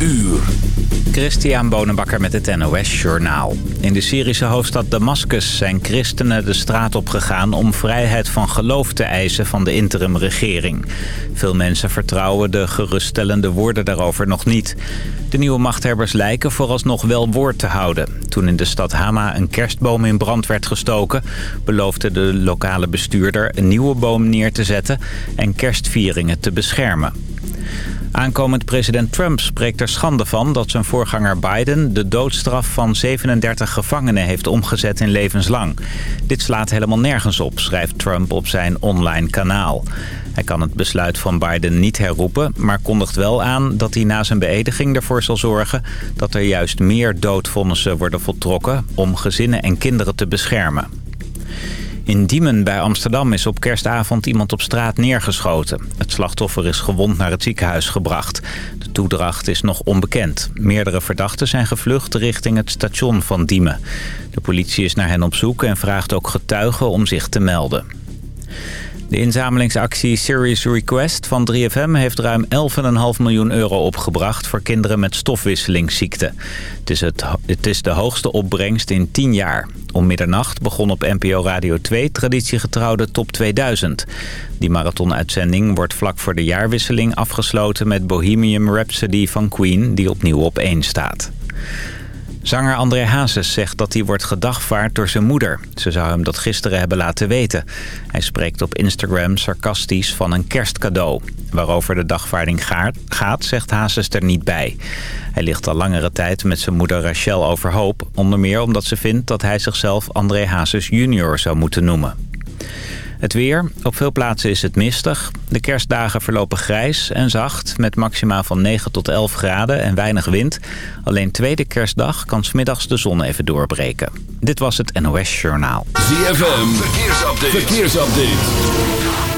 uur. Christian Bonenbakker met het NOS Journaal. In de Syrische hoofdstad Damascus zijn christenen de straat op gegaan... om vrijheid van geloof te eisen van de interimregering. Veel mensen vertrouwen de geruststellende woorden daarover nog niet. De nieuwe machthebbers lijken vooralsnog wel woord te houden. Toen in de stad Hama een kerstboom in brand werd gestoken... beloofde de lokale bestuurder een nieuwe boom neer te zetten... en kerstvieringen te beschermen. Aankomend president Trump spreekt er schande van dat zijn voorganger Biden de doodstraf van 37 gevangenen heeft omgezet in levenslang. Dit slaat helemaal nergens op, schrijft Trump op zijn online kanaal. Hij kan het besluit van Biden niet herroepen, maar kondigt wel aan dat hij na zijn beëdiging ervoor zal zorgen dat er juist meer doodvonnissen worden voltrokken om gezinnen en kinderen te beschermen. In Diemen bij Amsterdam is op kerstavond iemand op straat neergeschoten. Het slachtoffer is gewond naar het ziekenhuis gebracht. De toedracht is nog onbekend. Meerdere verdachten zijn gevlucht richting het station van Diemen. De politie is naar hen op zoek en vraagt ook getuigen om zich te melden. De inzamelingsactie Serious Request van 3FM heeft ruim 11,5 miljoen euro opgebracht voor kinderen met stofwisselingsziekte. Het is, het, het is de hoogste opbrengst in 10 jaar. Om middernacht begon op NPO Radio 2 traditiegetrouw de Top 2000. Die marathonuitzending wordt vlak voor de jaarwisseling afgesloten met Bohemian Rhapsody van Queen die opnieuw op 1 staat. Zanger André Hazes zegt dat hij wordt gedagvaard door zijn moeder. Ze zou hem dat gisteren hebben laten weten. Hij spreekt op Instagram sarcastisch van een kerstcadeau. Waarover de dagvaarding gaat, zegt Hazes er niet bij. Hij ligt al langere tijd met zijn moeder Rachel overhoop. Onder meer omdat ze vindt dat hij zichzelf André Hazes junior zou moeten noemen. Het weer. Op veel plaatsen is het mistig. De kerstdagen verlopen grijs en zacht met maximaal van 9 tot 11 graden en weinig wind. Alleen tweede kerstdag kan smiddags de zon even doorbreken. Dit was het NOS Journaal. ZFM. Verkeersupdate. Verkeersupdate.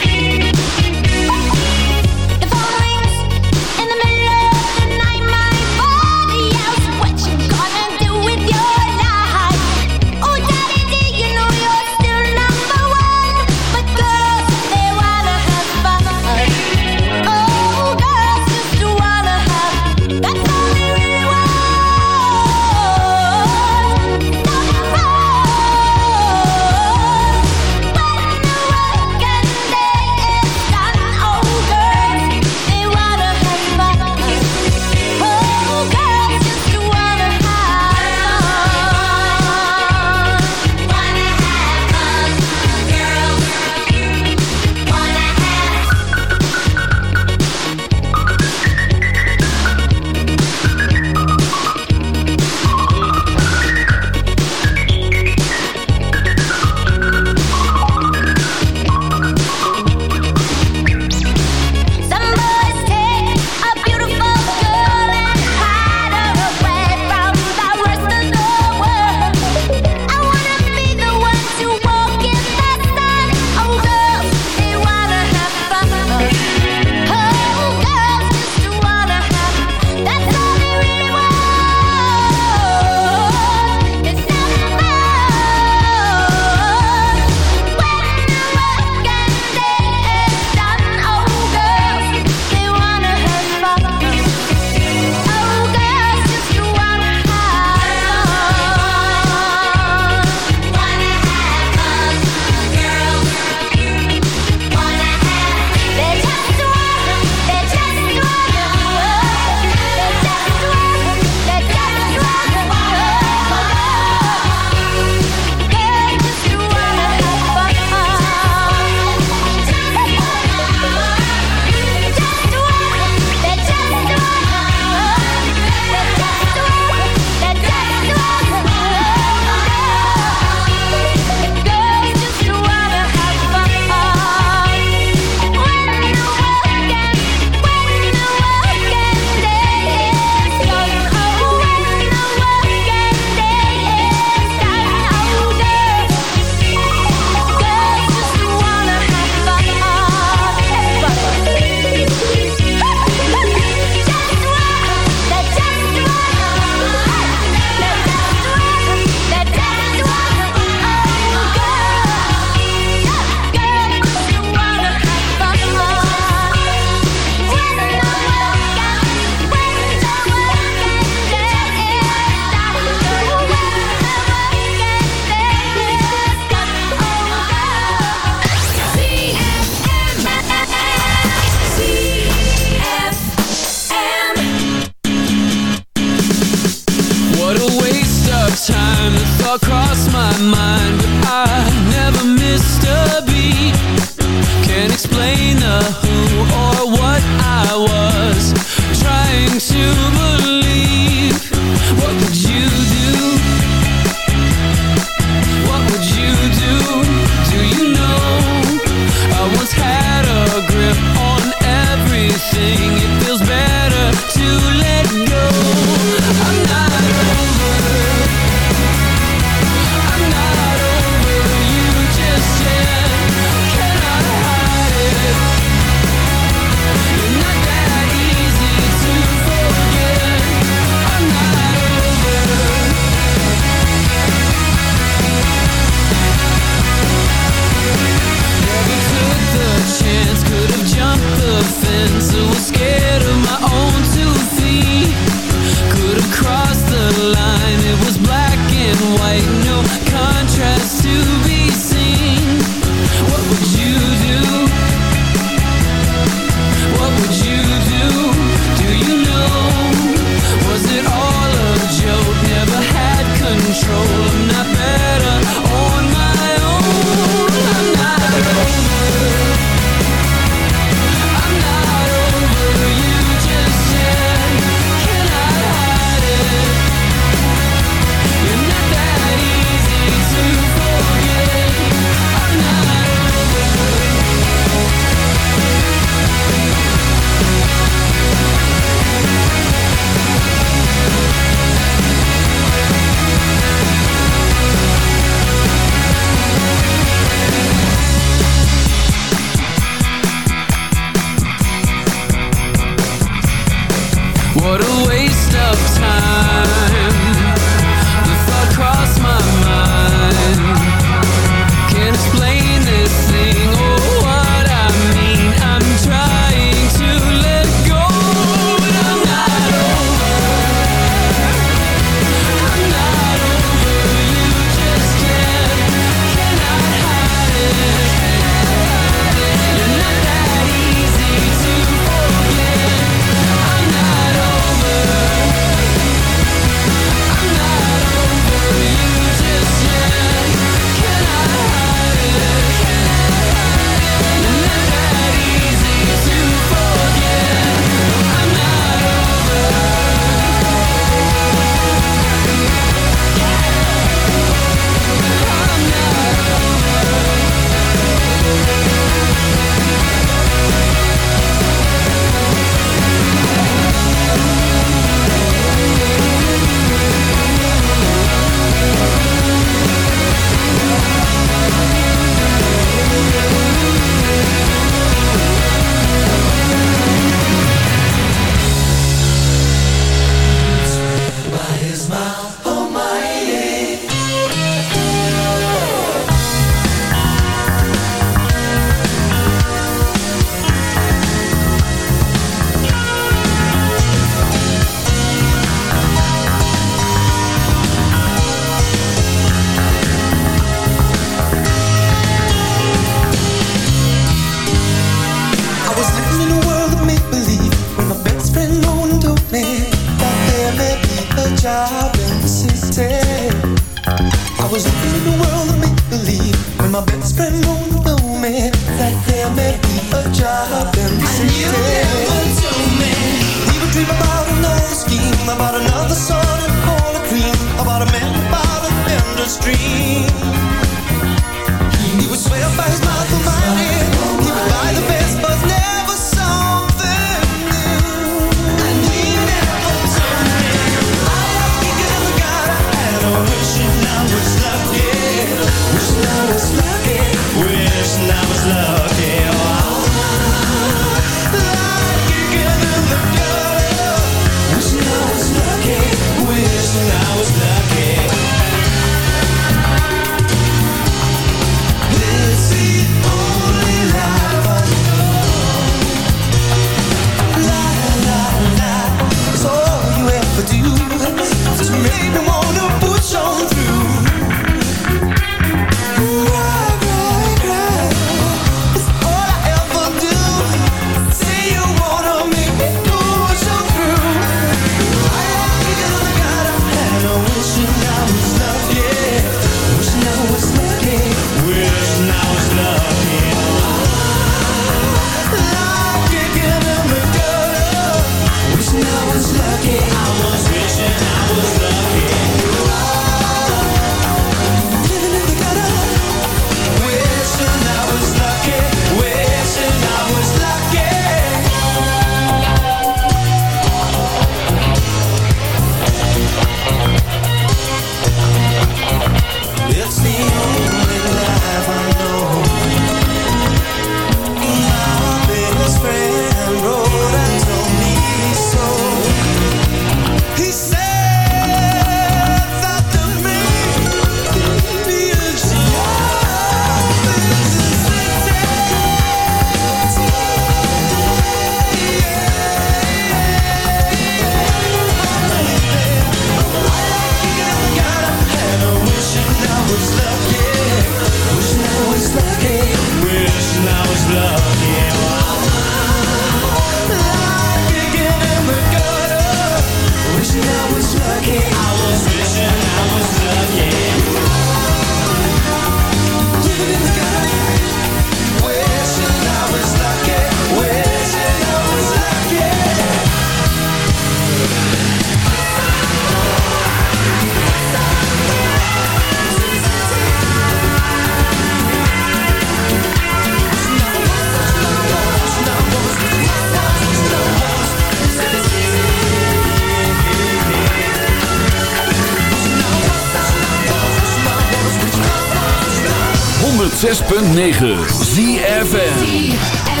106.9 ZFN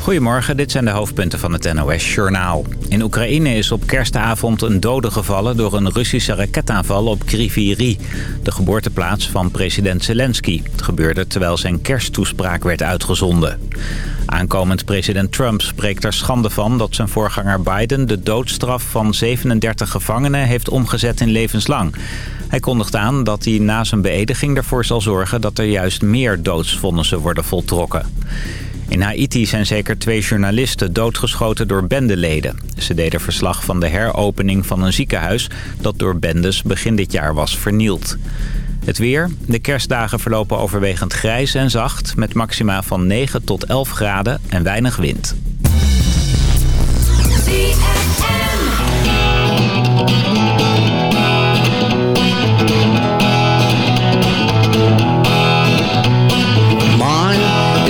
Goedemorgen, dit zijn de hoofdpunten van het NOS-journaal. In Oekraïne is op kerstavond een dode gevallen door een Russische raketaanval op Kriviri, de geboorteplaats van president Zelensky. Het gebeurde terwijl zijn kersttoespraak werd uitgezonden. Aankomend president Trump spreekt er schande van dat zijn voorganger Biden de doodstraf van 37 gevangenen heeft omgezet in levenslang. Hij kondigt aan dat hij na zijn beëdiging ervoor zal zorgen dat er juist meer doodsvonnissen worden voltrokken. In Haiti zijn zeker twee journalisten doodgeschoten door bendeleden. Ze deden verslag van de heropening van een ziekenhuis... dat door bendes begin dit jaar was vernield. Het weer. De kerstdagen verlopen overwegend grijs en zacht... met maxima van 9 tot 11 graden en weinig wind.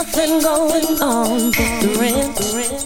nothing going on but the rent.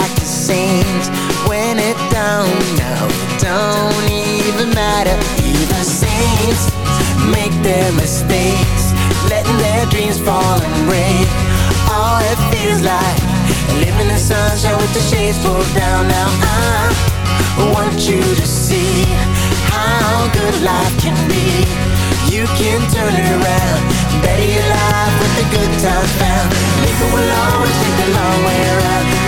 like it seems When it don't, know, it don't even matter. Even saints make their mistakes. Letting their dreams fall and break. All it feels like Living in sunshine with the shades pulled down. Now I want you to see How good life can be. You can turn it around Better your life with the good times found. People will always take the long way around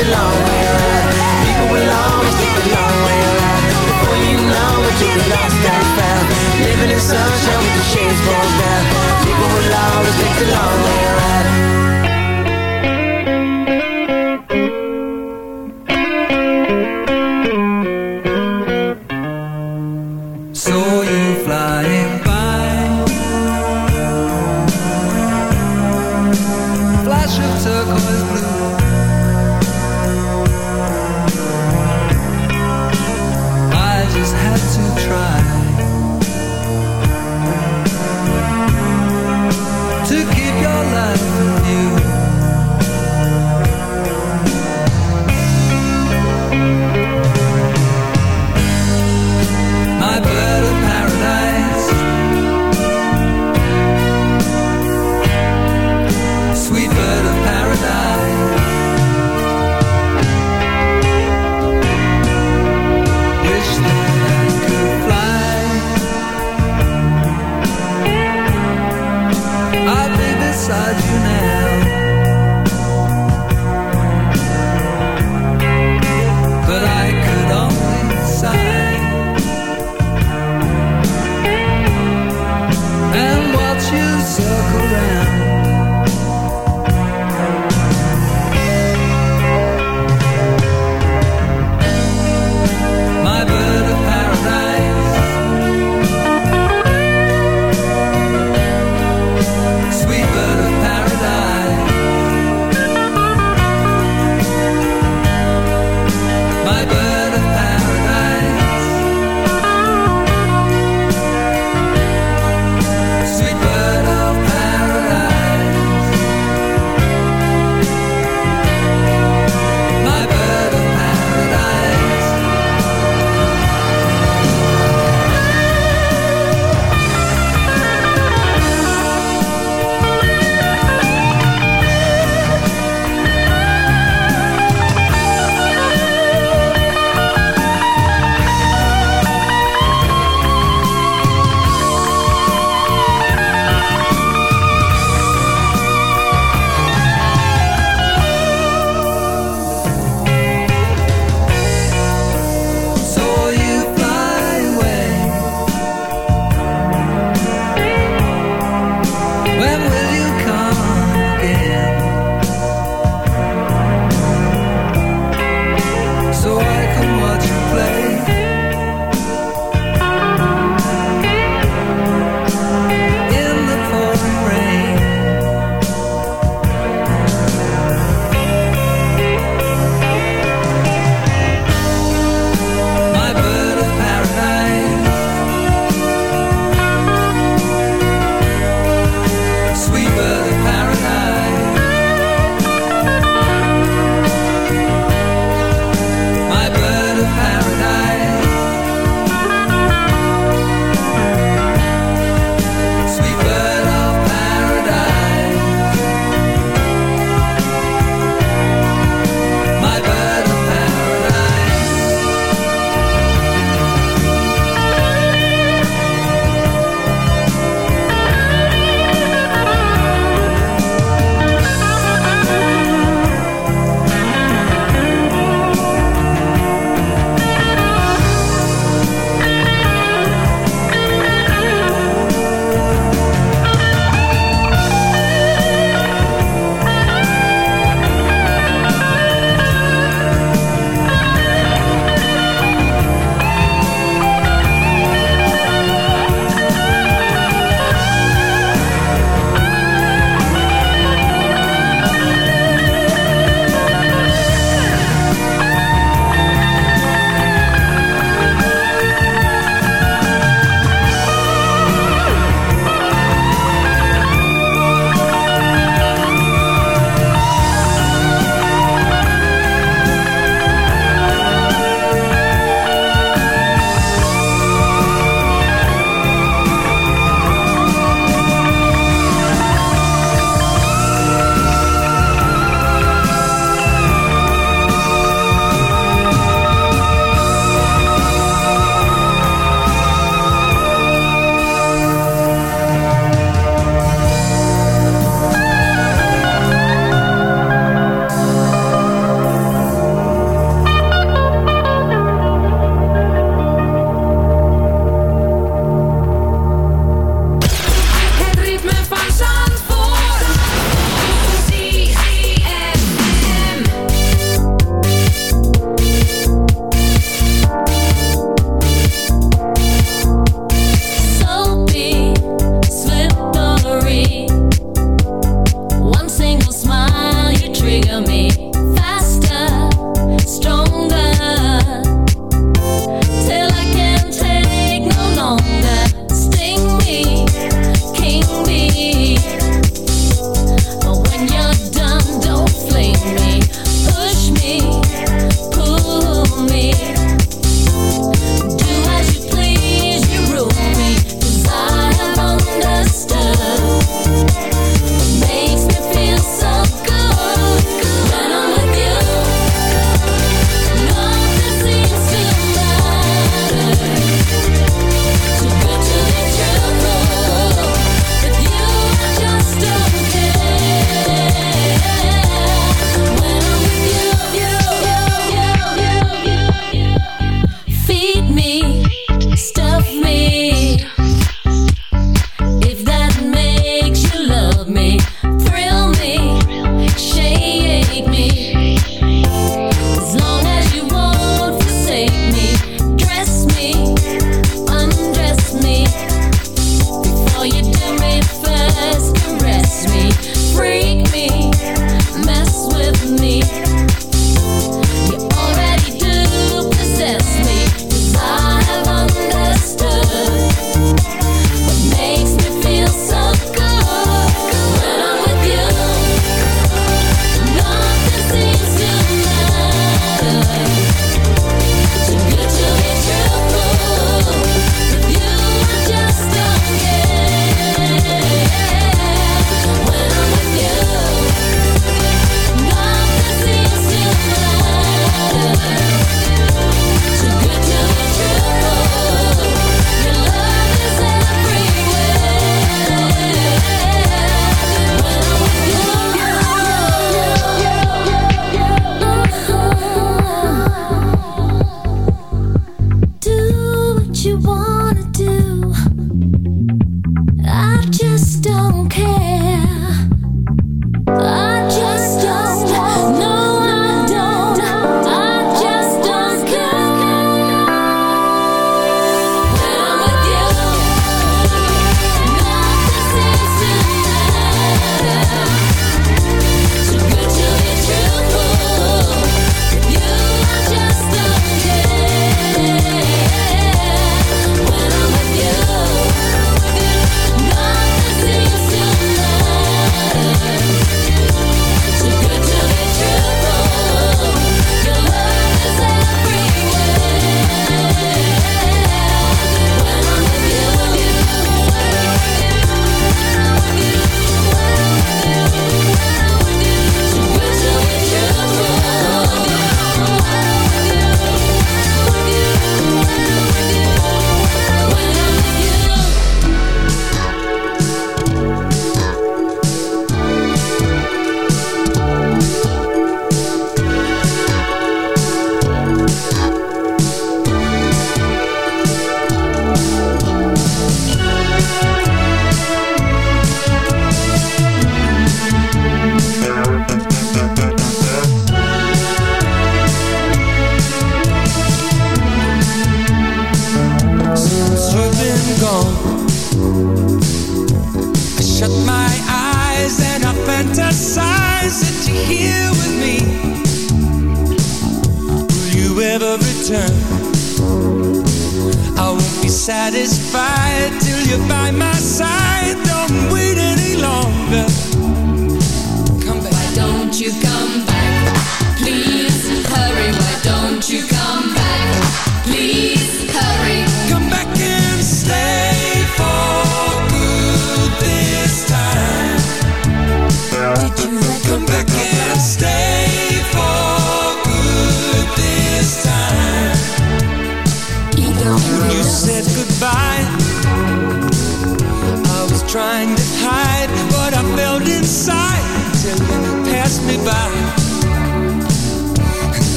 the People will always take the long way. Around Before you know it, you'll lost and found. Living in sunshine with your shades rolled down. People will always take the long way. around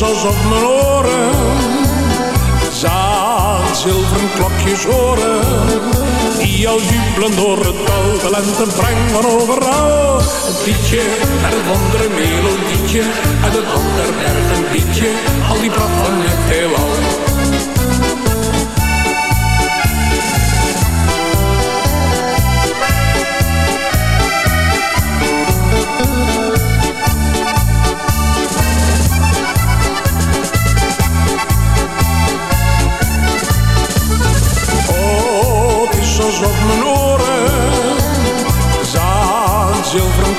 Zoals op mijn oren. Zaan zilveren klokjes horen. Die al jubelen door het dal. De lente brengt van overal. Een liedje en een andere melodietje. En een ander berg een. Al die brand van het heelal.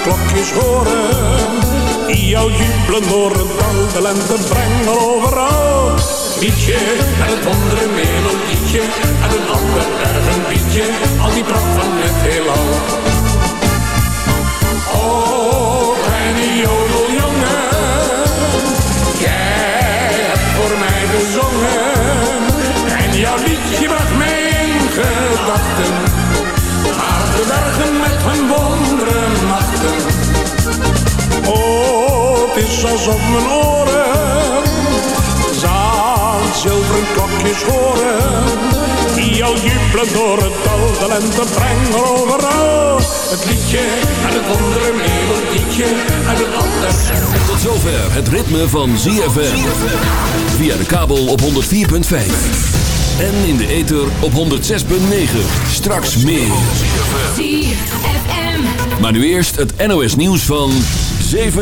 klokjes horen. Jouw jubelen horen al de lente brengen overal. Mietje, en het andere melodietje en een ander erg een bietje, al die pracht van het heelal. Zo op mijn oren. Zaan zilveren klokjes horen. Die al jubelen door het dal. De lente brengen overal. Het liedje en het andere melodietje en het ander. Tot zover het ritme van ZFM. Via de kabel op 104.5. En in de ether op 106.9. Straks meer. Maar nu eerst het NOS nieuws van 7